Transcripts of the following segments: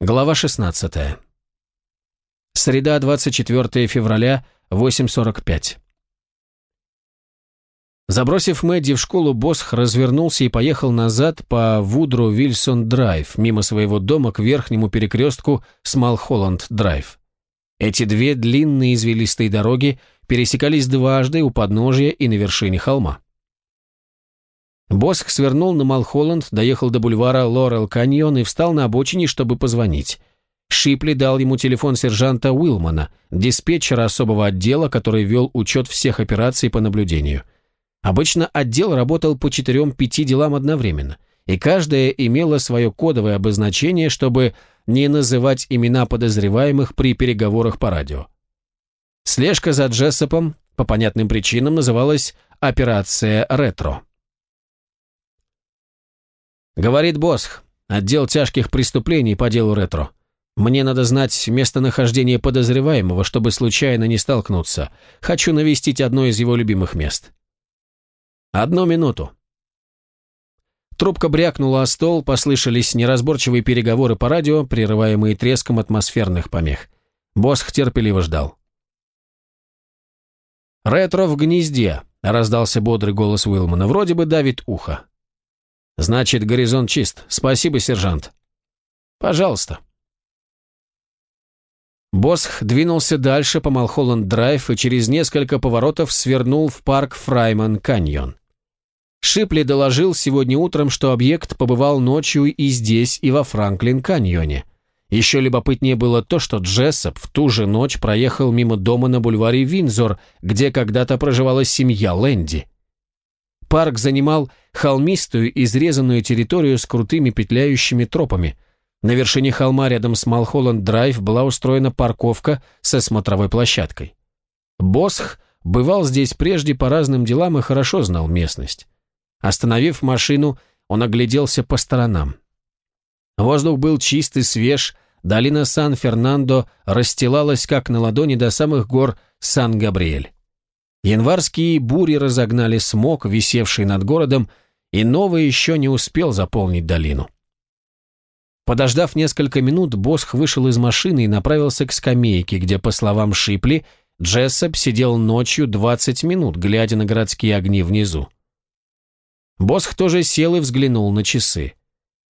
Глава 16. Среда, 24 февраля, 8.45. Забросив Мэдди в школу, Босх развернулся и поехал назад по Вудру Вильсон Драйв, мимо своего дома к верхнему перекрестку Смалхолланд Драйв. Эти две длинные извилистые дороги пересекались дважды у подножия и на вершине холма. Босх свернул на Малхолланд, доехал до бульвара Лорел Каньон и встал на обочине, чтобы позвонить. Шипли дал ему телефон сержанта Уилмана, диспетчера особого отдела, который вел учет всех операций по наблюдению. Обычно отдел работал по четырем-пяти делам одновременно, и каждая имела свое кодовое обозначение, чтобы не называть имена подозреваемых при переговорах по радио. Слежка за Джессопом по понятным причинам называлась «Операция Ретро». «Говорит Босх, отдел тяжких преступлений по делу ретро. Мне надо знать местонахождение подозреваемого, чтобы случайно не столкнуться. Хочу навестить одно из его любимых мест». «Одну минуту». Трубка брякнула о стол, послышались неразборчивые переговоры по радио, прерываемые треском атмосферных помех. Босх терпеливо ждал. «Ретро в гнезде», — раздался бодрый голос Уилмана, — «вроде бы давит ухо». «Значит, горизонт чист. Спасибо, сержант». «Пожалуйста». Босх двинулся дальше по Малхолланд-драйв и через несколько поворотов свернул в парк Фрайман-каньон. Шипли доложил сегодня утром, что объект побывал ночью и здесь, и во Франклин-каньоне. Еще любопытнее было то, что Джессоп в ту же ночь проехал мимо дома на бульваре Винзор, где когда-то проживала семья Лэнди. Парк занимал холмистую, изрезанную территорию с крутыми петляющими тропами. На вершине холма рядом с Малхолланд-драйв была устроена парковка со смотровой площадкой. Босх бывал здесь прежде по разным делам и хорошо знал местность. Остановив машину, он огляделся по сторонам. Воздух был чист и свеж, долина Сан-Фернандо расстилалась как на ладони до самых гор Сан-Габриэль. Январские бури разогнали смог, висевший над городом, и новый еще не успел заполнить долину. Подождав несколько минут, Босх вышел из машины и направился к скамейке, где, по словам Шипли, Джессоп сидел ночью 20 минут, глядя на городские огни внизу. Босх тоже сел и взглянул на часы.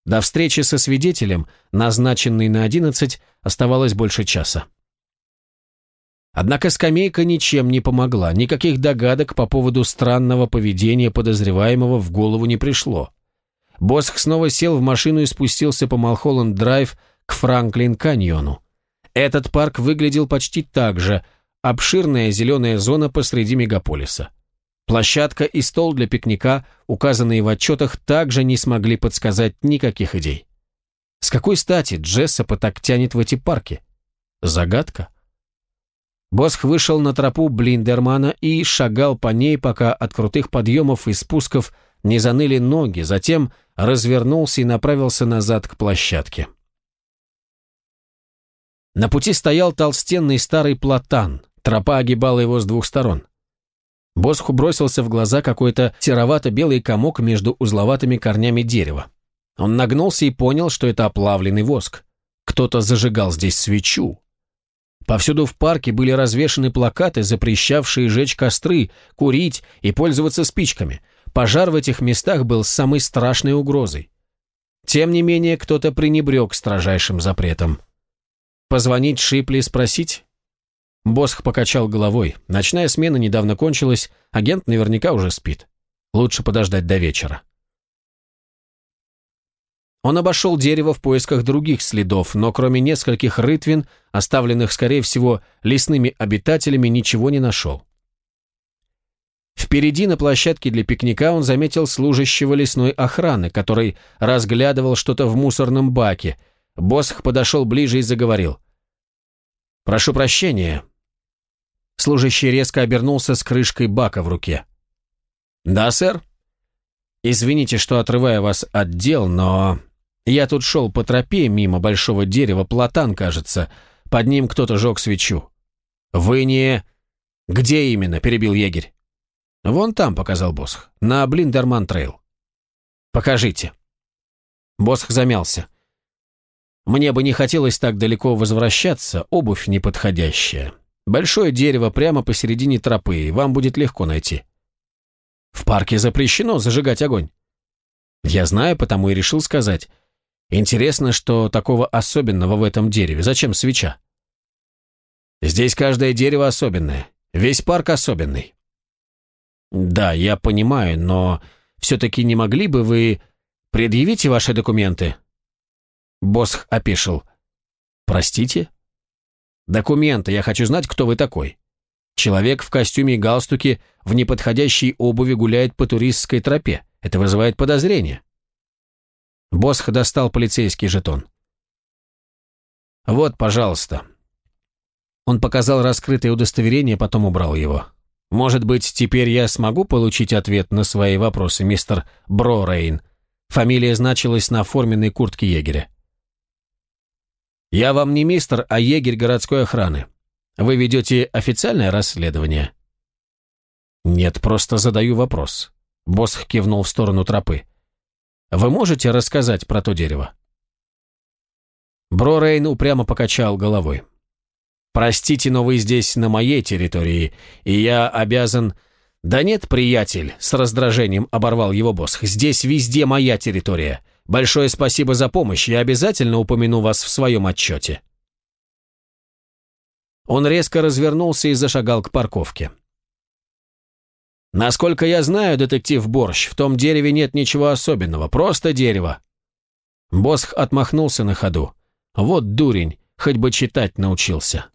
До встречи со свидетелем, назначенной на 11, оставалось больше часа. Однако скамейка ничем не помогла, никаких догадок по поводу странного поведения подозреваемого в голову не пришло. Босх снова сел в машину и спустился по Малхолланд-драйв к Франклин-каньону. Этот парк выглядел почти так же, обширная зеленая зона посреди мегаполиса. Площадка и стол для пикника, указанные в отчетах, также не смогли подсказать никаких идей. С какой стати Джессопа так тянет в эти парки? Загадка? Босх вышел на тропу Блиндермана и шагал по ней, пока от крутых подъемов и спусков не заныли ноги, затем развернулся и направился назад к площадке. На пути стоял толстенный старый платан, тропа огибала его с двух сторон. Босху бросился в глаза какой-то серовато-белый комок между узловатыми корнями дерева. Он нагнулся и понял, что это оплавленный воск. Кто-то зажигал здесь свечу. Повсюду в парке были развешаны плакаты, запрещавшие жечь костры, курить и пользоваться спичками. Пожар в этих местах был самой страшной угрозой. Тем не менее, кто-то пренебрег строжайшим запретом. Позвонить Шипли и спросить? Босх покачал головой. Ночная смена недавно кончилась, агент наверняка уже спит. Лучше подождать до вечера. Он обошел дерево в поисках других следов, но кроме нескольких рытвин, оставленных, скорее всего, лесными обитателями, ничего не нашел. Впереди на площадке для пикника он заметил служащего лесной охраны, который разглядывал что-то в мусорном баке. Босх подошел ближе и заговорил. «Прошу прощения». Служащий резко обернулся с крышкой бака в руке. «Да, сэр?» «Извините, что отрываю вас от дел, но я тут шел по тропе мимо большого дерева, платан, кажется. Под ним кто-то жег свечу. Вы не... Где именно? Перебил егерь. Вон там, показал Босх. На Блиндерман-трейл. Покажите. Босх замялся. Мне бы не хотелось так далеко возвращаться, обувь неподходящая. Большое дерево прямо посередине тропы, вам будет легко найти. В парке запрещено зажигать огонь. Я знаю, потому и решил сказать. Интересно, что такого особенного в этом дереве. Зачем свеча? Здесь каждое дерево особенное. Весь парк особенный. Да, я понимаю, но все-таки не могли бы вы... Предъявите ваши документы. Босх опешил. Простите? Документы, я хочу знать, кто вы такой. Человек в костюме и галстуке в неподходящей обуви гуляет по туристской тропе. Это вызывает подозрение. Босх достал полицейский жетон. «Вот, пожалуйста». Он показал раскрытое удостоверение, потом убрал его. «Может быть, теперь я смогу получить ответ на свои вопросы, мистер Брорейн?» Фамилия значилась на форменной куртке егеря. «Я вам не мистер, а егерь городской охраны. Вы ведете официальное расследование?» «Нет, просто задаю вопрос». Босх кивнул в сторону тропы. «Вы можете рассказать про то дерево?» Брорейн упрямо покачал головой. «Простите, но вы здесь на моей территории, и я обязан...» «Да нет, приятель», — с раздражением оборвал его босс, — «здесь везде моя территория. Большое спасибо за помощь, я обязательно упомяну вас в своем отчете». Он резко развернулся и зашагал к парковке. Насколько я знаю, детектив Борщ, в том дереве нет ничего особенного, просто дерево. Босх отмахнулся на ходу. Вот дурень, хоть бы читать научился.